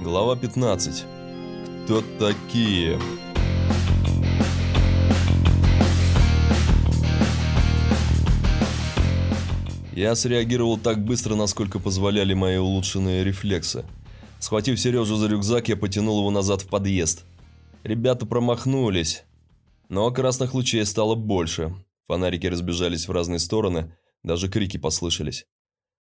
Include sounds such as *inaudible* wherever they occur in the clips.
Глава 15. Кто такие? Я среагировал так быстро, насколько позволяли мои улучшенные рефлексы. Схватив Сережу за рюкзак, я потянул его назад в подъезд. Ребята промахнулись, но красных лучей стало больше. Фонарики разбежались в разные стороны, даже крики послышались.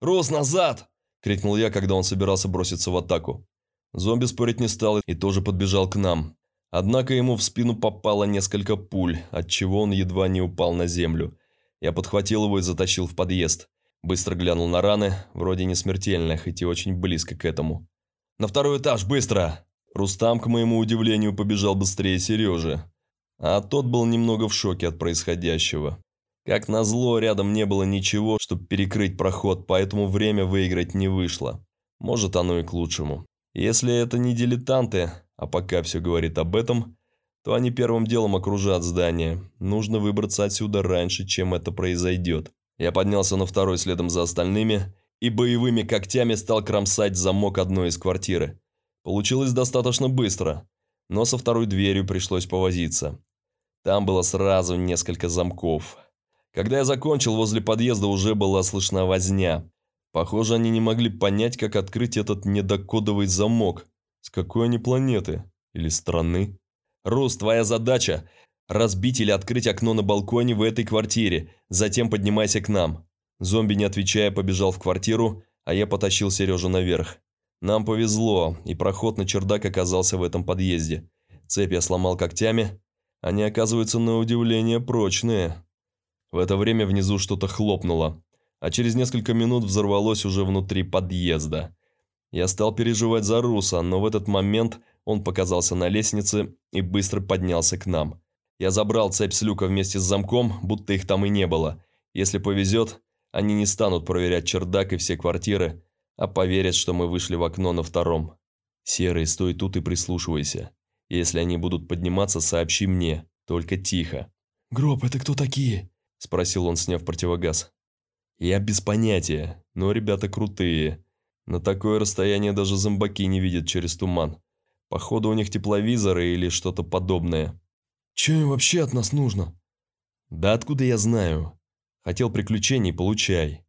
«Рус, назад!» – крикнул я, когда он собирался броситься в атаку. Зомби спорить не стал и тоже подбежал к нам. Однако ему в спину попало несколько пуль, отчего он едва не упал на землю. Я подхватил его и затащил в подъезд. Быстро глянул на раны, вроде не смертельные, хоть и очень близко к этому. «На второй этаж, быстро!» Рустам, к моему удивлению, побежал быстрее Сережи. А тот был немного в шоке от происходящего. Как назло, рядом не было ничего, чтобы перекрыть проход, поэтому время выиграть не вышло. Может, оно и к лучшему. Если это не дилетанты, а пока все говорит об этом, то они первым делом окружат здание. Нужно выбраться отсюда раньше, чем это произойдет. Я поднялся на второй следом за остальными и боевыми когтями стал кромсать замок одной из квартиры. Получилось достаточно быстро, но со второй дверью пришлось повозиться. Там было сразу несколько замков. Когда я закончил, возле подъезда уже была слышна возня. Похоже, они не могли понять, как открыть этот недокодовый замок. С какой они планеты? Или страны? Рус, твоя задача – разбить или открыть окно на балконе в этой квартире, затем поднимайся к нам. Зомби, не отвечая, побежал в квартиру, а я потащил Сережу наверх. Нам повезло, и проход на чердак оказался в этом подъезде. Цепь я сломал когтями. Они оказываются на удивление прочные. В это время внизу что-то хлопнуло а через несколько минут взорвалось уже внутри подъезда. Я стал переживать за Руса, но в этот момент он показался на лестнице и быстро поднялся к нам. Я забрал цепь с люка вместе с замком, будто их там и не было. Если повезет, они не станут проверять чердак и все квартиры, а поверят, что мы вышли в окно на втором. Серый, стой тут и прислушивайся. Если они будут подниматься, сообщи мне, только тихо. «Гроб, это кто такие?» – спросил он, сняв противогаз. Я без понятия, но ребята крутые. На такое расстояние даже зомбаки не видят через туман. Походу у них тепловизоры или что-то подобное. Че им вообще от нас нужно? Да откуда я знаю? Хотел приключений, получай.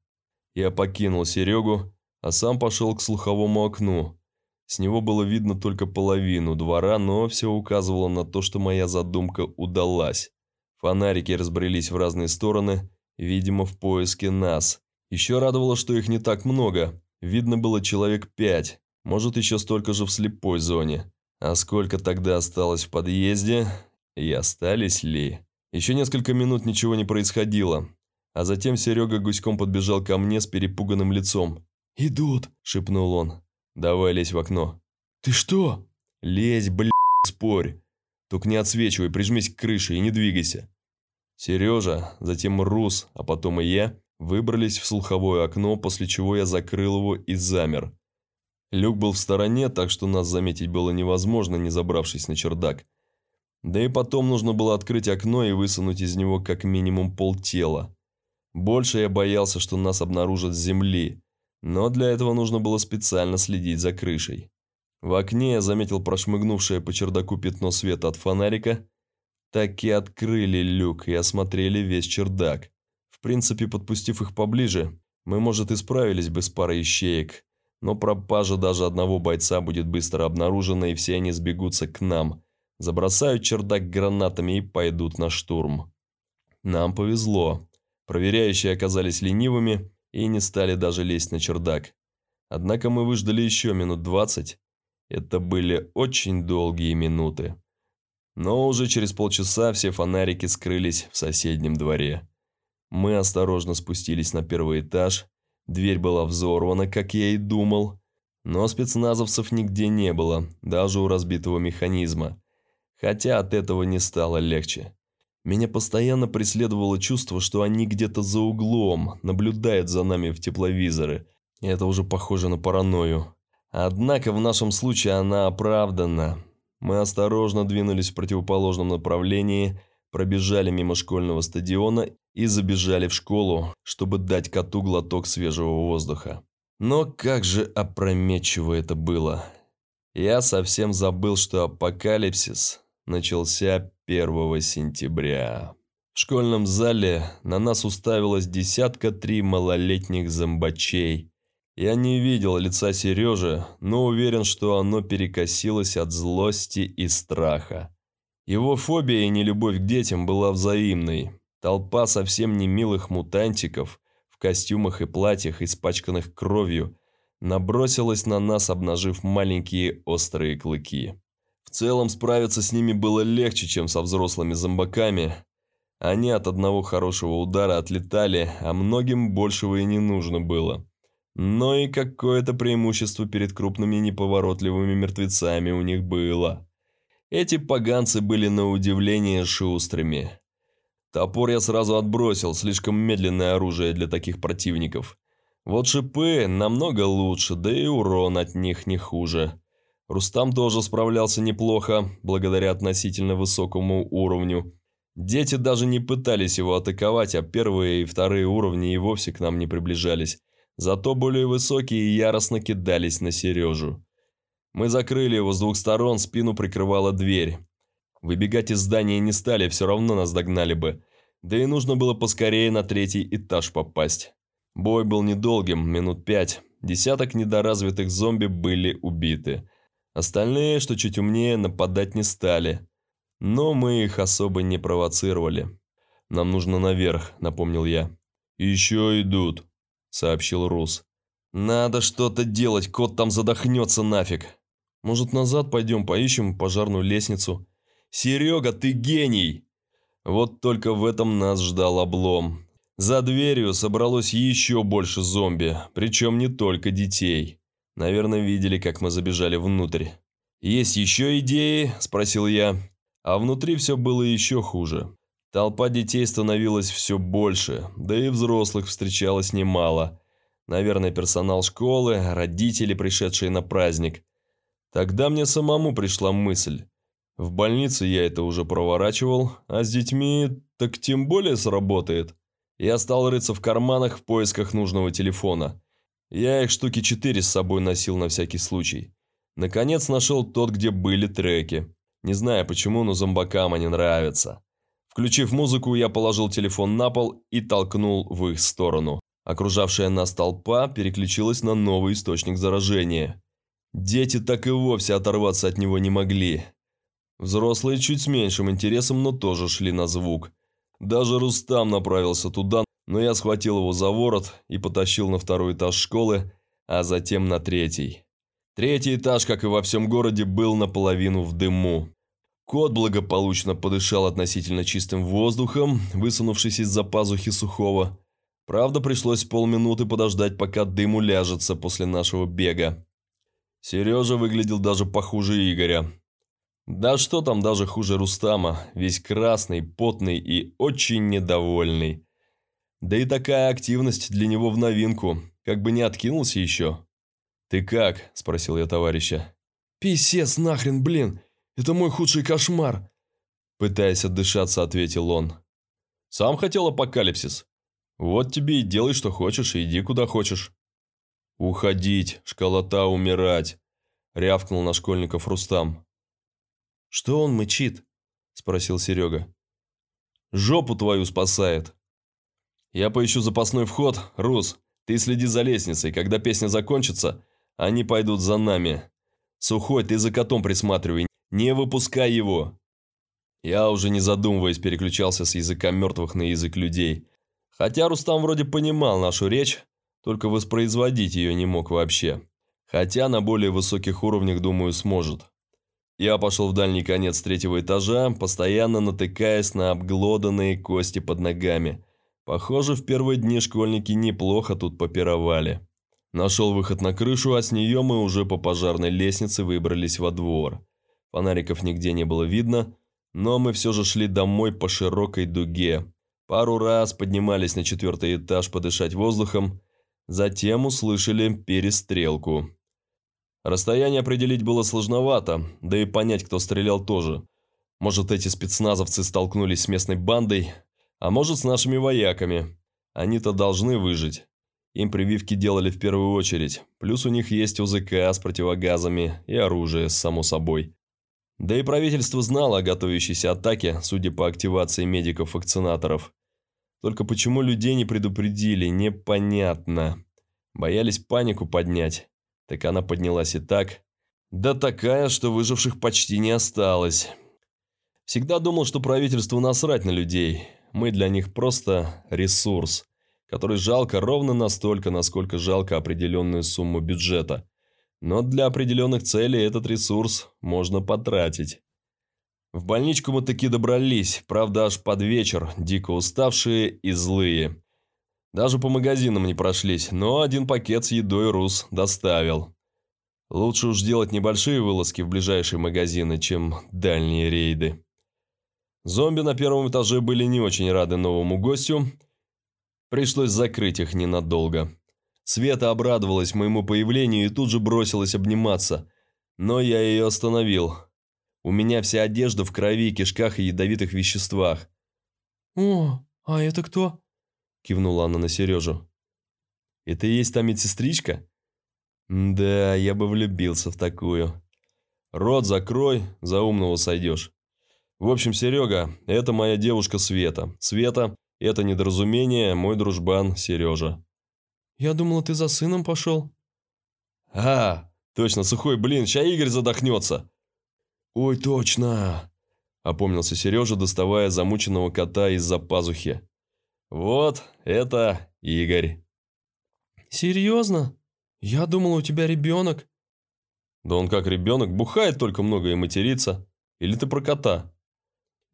Я покинул Серегу, а сам пошел к слуховому окну. С него было видно только половину двора, но все указывало на то, что моя задумка удалась. Фонарики разбрелись в разные стороны, Видимо, в поиске нас. Еще радовало, что их не так много. Видно было человек пять. Может, еще столько же в слепой зоне. А сколько тогда осталось в подъезде? И остались ли? Еще несколько минут ничего не происходило. А затем Серега гуськом подбежал ко мне с перепуганным лицом. «Идут», – шепнул он. «Давай лезь в окно». «Ты что?» «Лезь, блядь, спорь. Только не отсвечивай, прижмись к крыше и не двигайся». Сережа, затем Рус, а потом и я выбрались в слуховое окно, после чего я закрыл его и замер. Люк был в стороне, так что нас заметить было невозможно, не забравшись на чердак. Да и потом нужно было открыть окно и высунуть из него как минимум полтела. Больше я боялся, что нас обнаружат с земли, но для этого нужно было специально следить за крышей. В окне я заметил прошмыгнувшее по чердаку пятно света от фонарика – так и открыли люк и осмотрели весь чердак. В принципе, подпустив их поближе, мы, может, и справились бы с парой ищеек, но пропажа даже одного бойца будет быстро обнаружена, и все они сбегутся к нам, забросают чердак гранатами и пойдут на штурм. Нам повезло. Проверяющие оказались ленивыми и не стали даже лезть на чердак. Однако мы выждали еще минут двадцать. Это были очень долгие минуты. Но уже через полчаса все фонарики скрылись в соседнем дворе. Мы осторожно спустились на первый этаж. Дверь была взорвана, как я и думал. Но спецназовцев нигде не было, даже у разбитого механизма. Хотя от этого не стало легче. Меня постоянно преследовало чувство, что они где-то за углом, наблюдают за нами в тепловизоры. Это уже похоже на паранойю. Однако в нашем случае она оправдана. Мы осторожно двинулись в противоположном направлении, пробежали мимо школьного стадиона и забежали в школу, чтобы дать коту глоток свежего воздуха. Но как же опрометчиво это было. Я совсем забыл, что апокалипсис начался 1 сентября. В школьном зале на нас уставилось десятка три малолетних зомбачей. Я не видел лица Сережи, но уверен, что оно перекосилось от злости и страха. Его фобия и нелюбовь к детям была взаимной. Толпа совсем не милых мутантиков в костюмах и платьях, испачканных кровью, набросилась на нас, обнажив маленькие острые клыки. В целом справиться с ними было легче, чем со взрослыми зомбаками. Они от одного хорошего удара отлетали, а многим большего и не нужно было. Но и какое-то преимущество перед крупными неповоротливыми мертвецами у них было. Эти поганцы были на удивление шустрыми. Топор я сразу отбросил, слишком медленное оружие для таких противников. Вот шипы намного лучше, да и урон от них не хуже. Рустам тоже справлялся неплохо, благодаря относительно высокому уровню. Дети даже не пытались его атаковать, а первые и вторые уровни и вовсе к нам не приближались. Зато более высокие яростно кидались на Сережу. Мы закрыли его с двух сторон, спину прикрывала дверь. Выбегать из здания не стали, все равно нас догнали бы. Да и нужно было поскорее на третий этаж попасть. Бой был недолгим, минут пять. Десяток недоразвитых зомби были убиты. Остальные, что чуть умнее, нападать не стали. Но мы их особо не провоцировали. «Нам нужно наверх», — напомнил я. «Еще идут», — сообщил Рус. «Надо что-то делать, кот там задохнется нафиг. Может, назад пойдем, поищем пожарную лестницу?» «Серега, ты гений!» Вот только в этом нас ждал облом. За дверью собралось еще больше зомби, причем не только детей. Наверное, видели, как мы забежали внутрь. «Есть еще идеи?» – спросил я. А внутри все было еще хуже. Толпа детей становилась все больше, да и взрослых встречалось немало. Наверное, персонал школы, родители, пришедшие на праздник. Тогда мне самому пришла мысль. В больнице я это уже проворачивал, а с детьми так тем более сработает. Я стал рыться в карманах в поисках нужного телефона. Я их штуки четыре с собой носил на всякий случай. Наконец нашел тот, где были треки. Не знаю почему, но зомбакам они нравятся. Включив музыку, я положил телефон на пол и толкнул в их сторону. Окружавшая нас толпа переключилась на новый источник заражения. Дети так и вовсе оторваться от него не могли. Взрослые чуть с меньшим интересом, но тоже шли на звук. Даже Рустам направился туда, но я схватил его за ворот и потащил на второй этаж школы, а затем на третий. Третий этаж, как и во всем городе, был наполовину в дыму. Кот благополучно подышал относительно чистым воздухом, высунувшись из-за пазухи сухого. Правда, пришлось полминуты подождать, пока дым уляжется после нашего бега. Сережа выглядел даже похуже Игоря. Да что там даже хуже Рустама, весь красный, потный и очень недовольный. Да и такая активность для него в новинку, как бы не откинулся еще. «Ты как?» – спросил я товарища. «Писец нахрен, блин! Это мой худший кошмар!» Пытаясь отдышаться, ответил он. «Сам хотел апокалипсис. Вот тебе и делай, что хочешь, и иди куда хочешь». «Уходить, школота умирать», – рявкнул на школьников Рустам. «Что он мычит?» – спросил Серега. «Жопу твою спасает!» «Я поищу запасной вход, Рус. Ты следи за лестницей. Когда песня закончится, они пойдут за нами. Сухой, ты за котом присматривай. Не выпускай его!» Я уже не задумываясь переключался с языка мертвых на язык людей. Хотя Рустам вроде понимал нашу речь, только воспроизводить ее не мог вообще. Хотя на более высоких уровнях, думаю, сможет. Я пошел в дальний конец третьего этажа, постоянно натыкаясь на обглоданные кости под ногами. Похоже, в первые дни школьники неплохо тут попировали. Нашел выход на крышу, а с нее мы уже по пожарной лестнице выбрались во двор. Фонариков нигде не было видно, но мы все же шли домой по широкой дуге. Пару раз поднимались на четвертый этаж подышать воздухом, затем услышали перестрелку. Расстояние определить было сложновато, да и понять, кто стрелял тоже. Может, эти спецназовцы столкнулись с местной бандой, а может, с нашими вояками. Они-то должны выжить. Им прививки делали в первую очередь. Плюс у них есть УЗК с противогазами и оружие, само собой. Да и правительство знало о готовящейся атаке, судя по активации медиков-вакцинаторов. Только почему людей не предупредили, непонятно. Боялись панику поднять. Так она поднялась и так. Да такая, что выживших почти не осталось. Всегда думал, что правительству насрать на людей. Мы для них просто ресурс, который жалко ровно настолько, насколько жалко определенную сумму бюджета. Но для определенных целей этот ресурс можно потратить. В больничку мы таки добрались, правда аж под вечер, дико уставшие и злые. Даже по магазинам не прошлись, но один пакет с едой Рус доставил. Лучше уж делать небольшие вылазки в ближайшие магазины, чем дальние рейды. Зомби на первом этаже были не очень рады новому гостю. Пришлось закрыть их ненадолго. Света обрадовалась моему появлению и тут же бросилась обниматься. Но я ее остановил. У меня вся одежда в крови, кишках и ядовитых веществах. «О, а это кто?» – кивнула она на Сережу. «Это и есть та медсестричка?» «Да, я бы влюбился в такую. Рот закрой, за умного сойдешь. В общем, Серега, это моя девушка Света. Света – это недоразумение, мой дружбан Сережа». «Я думала, ты за сыном пошел». «А, точно, сухой блин, ща Игорь задохнется». «Ой, точно!» – опомнился Сережа, доставая замученного кота из-за пазухи. «Вот, это Игорь». «Серьезно? Я думала, у тебя ребенок». «Да он как ребенок, бухает только много и матерится. Или ты про кота?»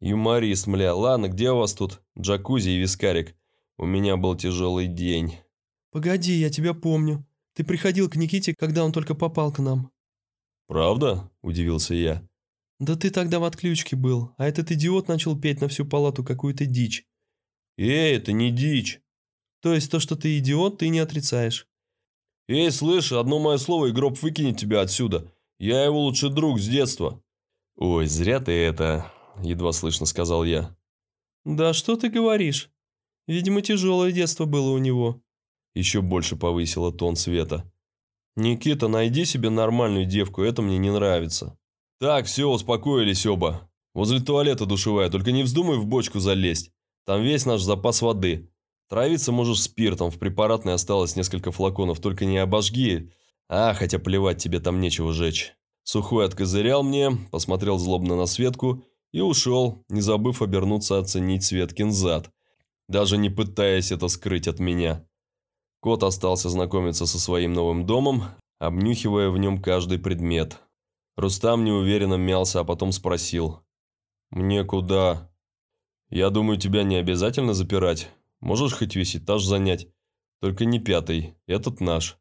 «Юморист, мля. Ладно, где у вас тут джакузи и вискарик? У меня был тяжелый день». «Погоди, я тебя помню. Ты приходил к Никите, когда он только попал к нам». «Правда?» – удивился я. «Да ты тогда в отключке был, а этот идиот начал петь на всю палату какую-то дичь». «Эй, это не дичь!» «То есть то, что ты идиот, ты не отрицаешь?» «Эй, слышь, одно мое слово, и гроб выкинет тебя отсюда. Я его лучший друг с детства». «Ой, зря ты это...» – едва слышно сказал я. «Да что ты говоришь? Видимо, тяжелое детство было у него». Еще больше повысила тон Света. «Никита, найди себе нормальную девку, это мне не нравится». «Так, все, успокоились оба. Возле туалета душевая, только не вздумай в бочку залезть. Там весь наш запас воды. Травиться можешь спиртом, в препаратной осталось несколько флаконов, только не обожги. А, хотя плевать, тебе там нечего жечь». Сухой откозырял мне, посмотрел злобно на Светку и ушел, не забыв обернуться оценить Светкин зад, даже не пытаясь это скрыть от меня. Кот остался знакомиться со своим новым домом, обнюхивая в нем каждый предмет. Рустам неуверенно мялся, а потом спросил. «Мне куда?» «Я думаю, тебя не обязательно запирать. Можешь хоть весь этаж занять. Только не пятый, этот наш.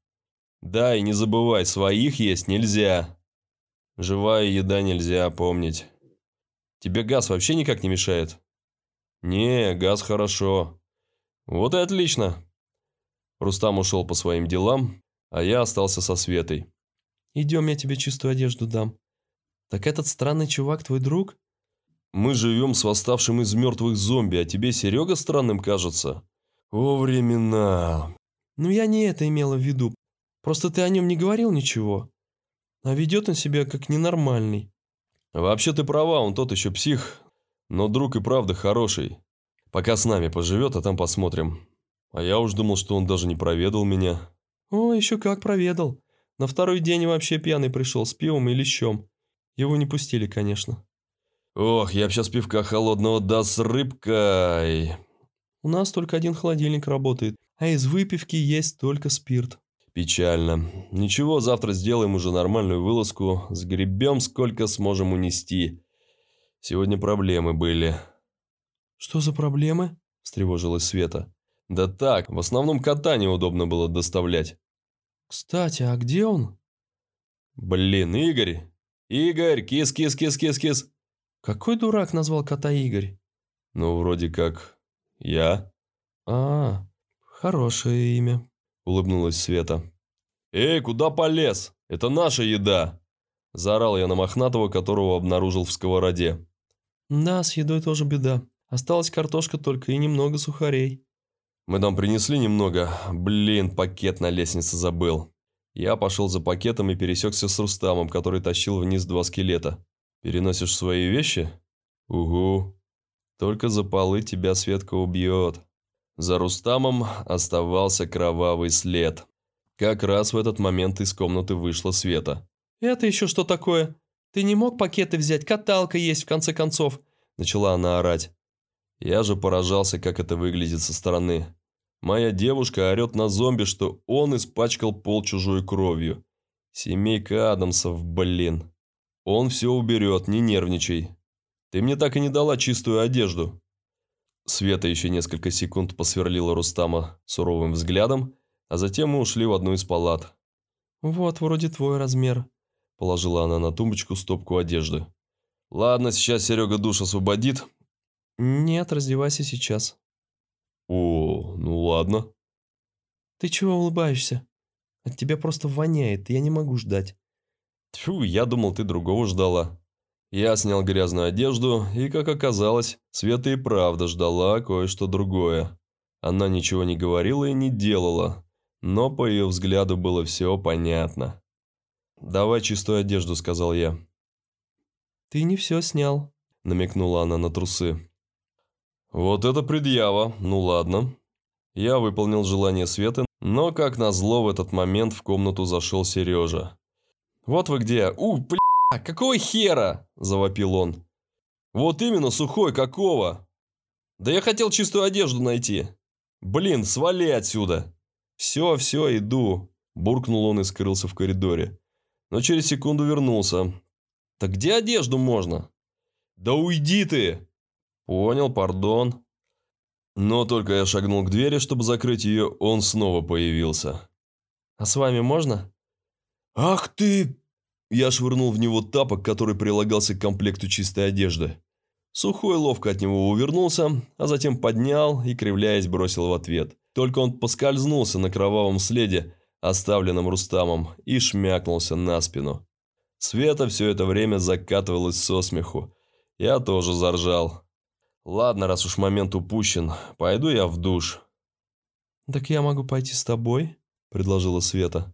Да, и не забывай, своих есть нельзя. Живая еда нельзя помнить. Тебе газ вообще никак не мешает?» «Не, газ хорошо». «Вот и отлично. Рустам ушел по своим делам, а я остался со Светой. «Идем, я тебе чистую одежду дам». «Так этот странный чувак твой друг?» «Мы живем с восставшим из мертвых зомби, а тебе Серега странным кажется?» «О, времена!» «Ну, я не это имела в виду. Просто ты о нем не говорил ничего. А ведет он себя как ненормальный». «Вообще ты права, он тот еще псих, но друг и правда хороший. Пока с нами поживет, а там посмотрим. А я уж думал, что он даже не проведал меня. О, еще как проведал. На второй день вообще пьяный пришел с пивом и лещом. Его не пустили, конечно. Ох, я б сейчас пивка холодного да с рыбкой. У нас только один холодильник работает, а из выпивки есть только спирт. Печально. Ничего, завтра сделаем уже нормальную вылазку, сгребем сколько сможем унести. Сегодня проблемы были. Что за проблемы? Встревожилась Света. Да так, в основном кота неудобно было доставлять. Кстати, а где он? Блин, Игорь! Игорь, кис-кис-кис-кис-кис. Какой дурак назвал кота Игорь? Ну, вроде как я. А, хорошее имя, улыбнулась Света. Эй, куда полез? Это наша еда. Заорал я на Мохнатого, которого обнаружил в сковороде. Да, с едой тоже беда. Осталась картошка только и немного сухарей. Мы там принесли немного. Блин, пакет на лестнице забыл. Я пошел за пакетом и пересекся с Рустамом, который тащил вниз два скелета. «Переносишь свои вещи?» «Угу. Только за полы тебя Светка убьет». За Рустамом оставался кровавый след. Как раз в этот момент из комнаты вышла Света. «Это еще что такое? Ты не мог пакеты взять? Каталка есть, в конце концов!» Начала она орать. Я же поражался, как это выглядит со стороны. Моя девушка орет на зомби, что он испачкал пол чужой кровью. Семейка Адамсов, блин. Он все уберет, не нервничай. Ты мне так и не дала чистую одежду. Света еще несколько секунд посверлила Рустама суровым взглядом, а затем мы ушли в одну из палат. «Вот, вроде твой размер», – положила она на тумбочку стопку одежды. «Ладно, сейчас Серега душ освободит». «Нет, раздевайся сейчас». «О, ну ладно». «Ты чего улыбаешься? От тебя просто воняет, я не могу ждать». Тьфу, я думал, ты другого ждала. Я снял грязную одежду, и, как оказалось, Света и правда ждала кое-что другое. Она ничего не говорила и не делала, но по ее взгляду было все понятно. «Давай чистую одежду», — сказал я. «Ты не все снял», — намекнула она на трусы. «Вот это предъява, ну ладно». Я выполнил желание Светы, но, как назло, в этот момент в комнату зашел Сережа. «Вот вы где! У, бля, какого хера?» – завопил он. «Вот именно, сухой, какого?» «Да я хотел чистую одежду найти». «Блин, свали отсюда!» «Все, все, иду», – буркнул он и скрылся в коридоре. Но через секунду вернулся. «Так где одежду можно?» «Да уйди ты!» «Понял, пардон». Но только я шагнул к двери, чтобы закрыть ее, он снова появился. «А с вами можно?» «Ах ты!» Я швырнул в него тапок, который прилагался к комплекту чистой одежды. Сухой ловко от него увернулся, а затем поднял и, кривляясь, бросил в ответ. Только он поскользнулся на кровавом следе, оставленном Рустамом, и шмякнулся на спину. Света все это время закатывалась со смеху. Я тоже заржал. Ладно, раз уж момент упущен, пойду я в душ. «Так я могу пойти с тобой?» – предложила Света.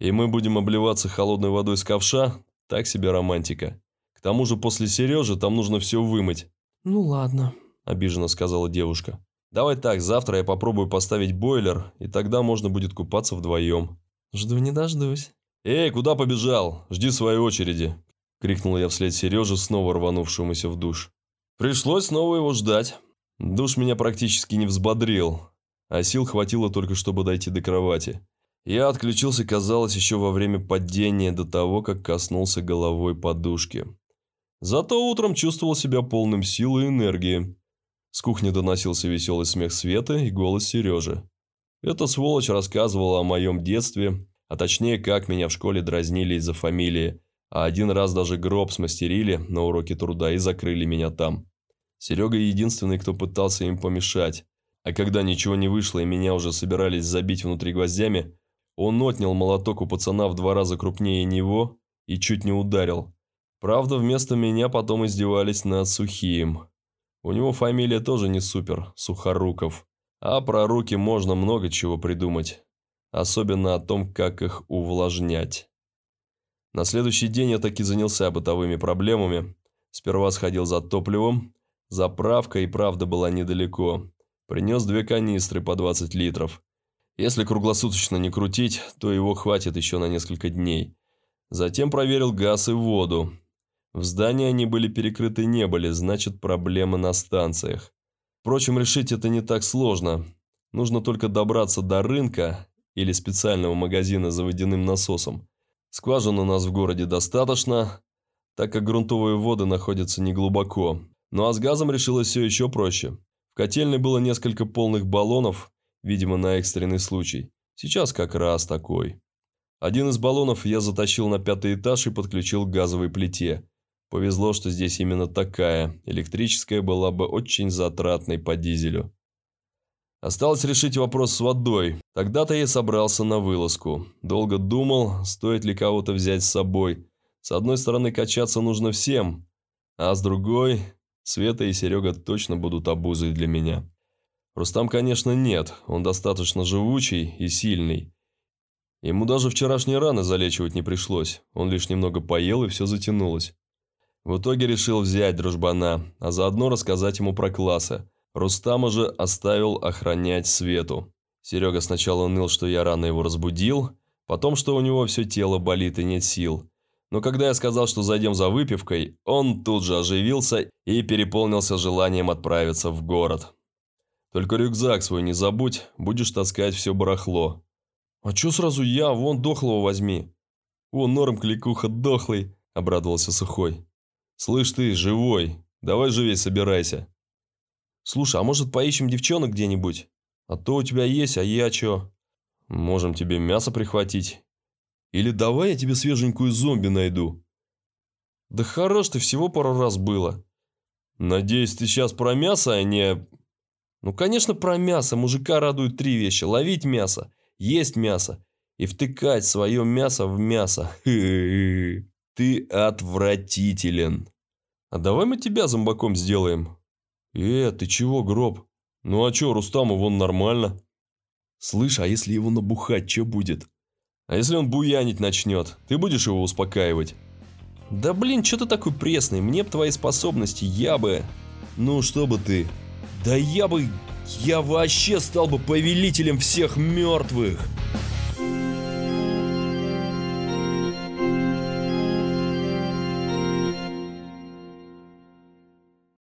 «И мы будем обливаться холодной водой с ковша? Так себе романтика. К тому же после Сережи там нужно все вымыть». «Ну ладно», – обиженно сказала девушка. «Давай так, завтра я попробую поставить бойлер, и тогда можно будет купаться вдвоем». «Жду не дождусь». «Эй, куда побежал? Жди своей очереди!» – крикнул я вслед Сереже, снова рванувшемуся в душ. Пришлось снова его ждать. Душ меня практически не взбодрил, а сил хватило только, чтобы дойти до кровати. Я отключился, казалось, еще во время падения до того, как коснулся головой подушки. Зато утром чувствовал себя полным сил и энергии. С кухни доносился веселый смех Светы и голос Сережи. Эта сволочь рассказывала о моем детстве, а точнее, как меня в школе дразнили из-за фамилии, а один раз даже гроб смастерили на уроке труда и закрыли меня там. Серега единственный, кто пытался им помешать. А когда ничего не вышло и меня уже собирались забить внутри гвоздями, он отнял молоток у пацана в два раза крупнее него и чуть не ударил. Правда, вместо меня потом издевались над Сухим. У него фамилия тоже не супер, Сухоруков. А про руки можно много чего придумать. Особенно о том, как их увлажнять. На следующий день я таки занялся бытовыми проблемами. Сперва сходил за топливом. Заправка и правда была недалеко. Принес две канистры по 20 литров. Если круглосуточно не крутить, то его хватит еще на несколько дней. Затем проверил газ и воду. В здании они были перекрыты не были, значит проблемы на станциях. Впрочем, решить это не так сложно. Нужно только добраться до рынка или специального магазина за водяным насосом. Скважин у нас в городе достаточно, так как грунтовые воды находятся неглубоко. Ну а с газом решилось все еще проще. В котельной было несколько полных баллонов, видимо, на экстренный случай. Сейчас как раз такой. Один из баллонов я затащил на пятый этаж и подключил к газовой плите. Повезло, что здесь именно такая. Электрическая была бы очень затратной по дизелю. Осталось решить вопрос с водой. Тогда-то я собрался на вылазку. Долго думал, стоит ли кого-то взять с собой. С одной стороны, качаться нужно всем, а с другой, Света и Серега точно будут обузой для меня. Рустам, конечно, нет, он достаточно живучий и сильный. Ему даже вчерашние раны залечивать не пришлось, он лишь немного поел и все затянулось. В итоге решил взять дружбана, а заодно рассказать ему про классы. Рустама же оставил охранять Свету. Серега сначала ныл, что я рано его разбудил, потом, что у него все тело болит и нет сил. Но когда я сказал, что зайдем за выпивкой, он тут же оживился и переполнился желанием отправиться в город. Только рюкзак свой не забудь, будешь таскать все барахло. А чё сразу я, вон дохлого возьми. Вон норм кликуха дохлый, обрадовался Сухой. Слышь ты, живой, давай живей собирайся. Слушай, а может поищем девчонок где-нибудь? А то у тебя есть, а я чё? Можем тебе мясо прихватить. Или давай я тебе свеженькую зомби найду. Да хорош ты, всего пару раз было. Надеюсь, ты сейчас про мясо, а не... Ну, конечно, про мясо. Мужика радуют три вещи. Ловить мясо, есть мясо и втыкать свое мясо в мясо. *laughs* Ты отвратителен. А давай мы тебя зомбаком сделаем. Э, ты чего, гроб? Ну а чё, Рустаму вон нормально. Слышь, а если его набухать, что будет? А если он буянить начнет, ты будешь его успокаивать? Да блин, что ты такой пресный? Мне б твои способности, я бы... Ну, что бы ты? Да я бы... Я вообще стал бы повелителем всех мертвых.